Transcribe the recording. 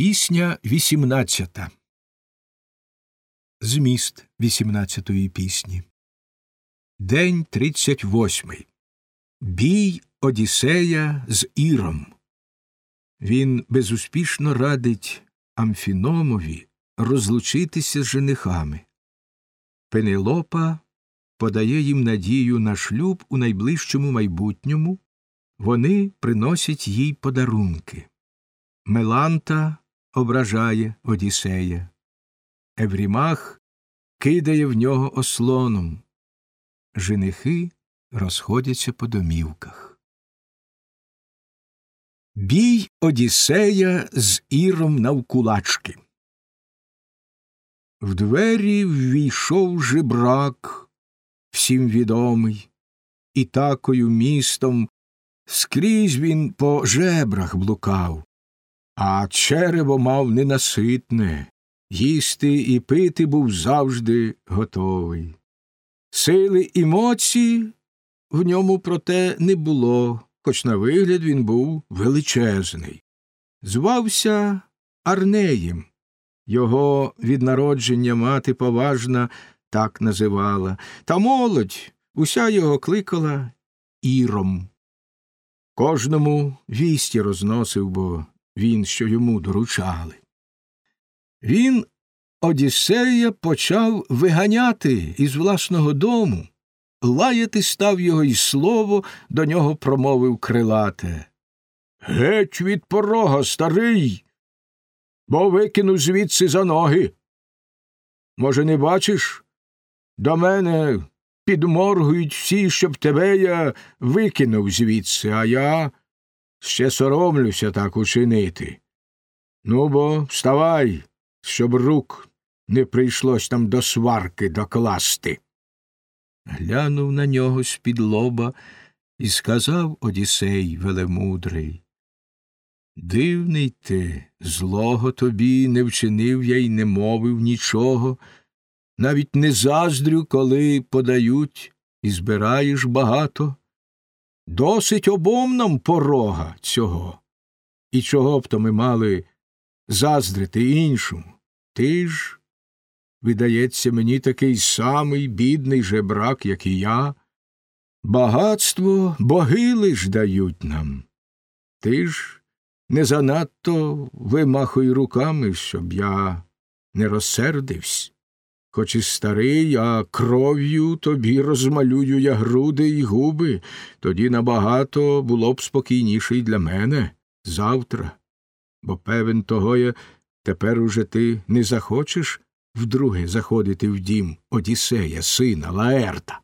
Пісня вісімнадцята. Зміст вісімнадцятої пісні. День тридцять восьмий. Бій Одіссея з Іром. Він безуспішно радить Амфіномові розлучитися з женихами. Пенелопа подає їм надію на шлюб у найближчому майбутньому. Вони приносять їй подарунки. Меланта ображає Одіссея. Еврімах кидає в нього ослоном. Женихи розходяться по домівках. Бій Одіссея з Іром навкулачки. В двері ввійшов жебрак, всім відомий, і такою містом скрізь він по жебрах блукав а черево мав ненаситне, їсти і пити був завжди готовий. Сили і моці в ньому, проте, не було, хоч на вигляд він був величезний. Звався Арнеєм. Його від народження мати поважна так називала, та молодь уся його кликала Іром. Кожному вісті розносив, бо він, що йому доручали. Він Одіссея почав виганяти із власного дому, лаяти став його і слово до нього промовив крилате. Геть від порога, старий, бо викину звідси за ноги. Може, не бачиш? До мене підморгують всі, щоб тебе я викинув звідси, а я ще соромлюся так учинити. Ну бо вставай, щоб рук не прийшлось там до сварки докласти. Глянув на нього з-під лоба і сказав Одісей велемудрий. Дивний ти, злого тобі не вчинив я й не мовив нічого, навіть не заздрю, коли подають і збираєш багато. Досить обом нам порога цього. І чого б то ми мали заздрити іншому? Ти ж, видається, мені такий самий бідний жебрак, як і я. Багатство боги ж дають нам. Ти ж не занадто вимахуй руками, щоб я не розсердився. Хоч і старий, а кров'ю тобі розмалюю я груди й губи, тоді набагато було б спокійніше й для мене завтра. Бо певен того я тепер уже ти не захочеш вдруге заходити в дім Одіссея, сина Лаерта.